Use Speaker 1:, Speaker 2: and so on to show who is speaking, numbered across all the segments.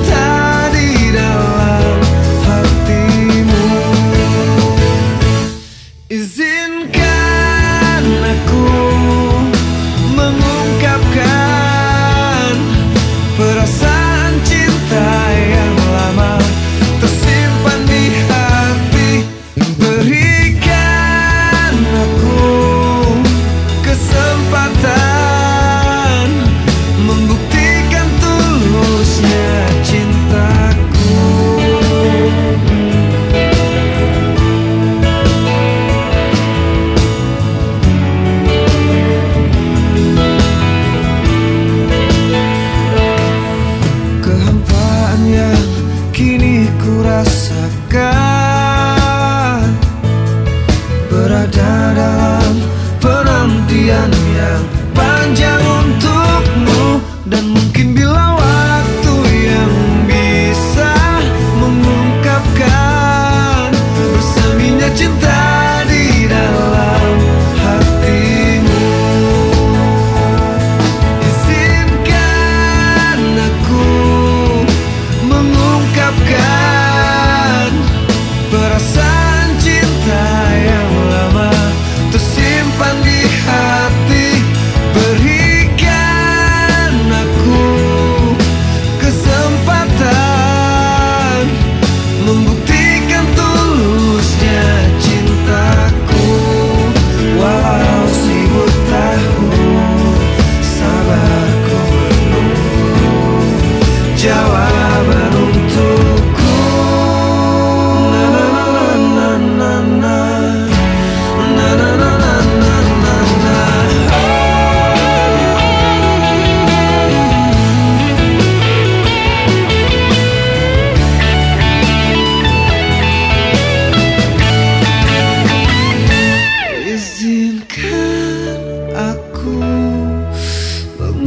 Speaker 1: time. coração.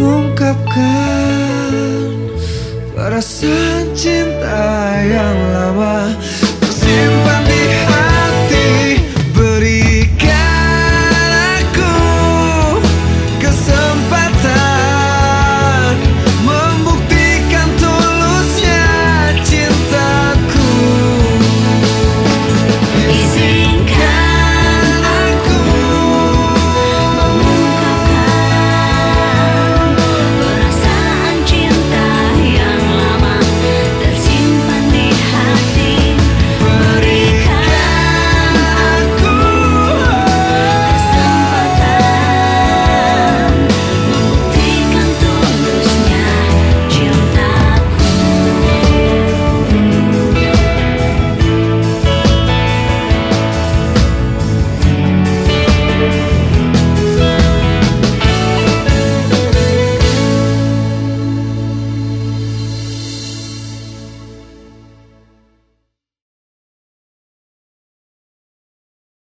Speaker 1: Mengungkapkan perasaan cinta yang lama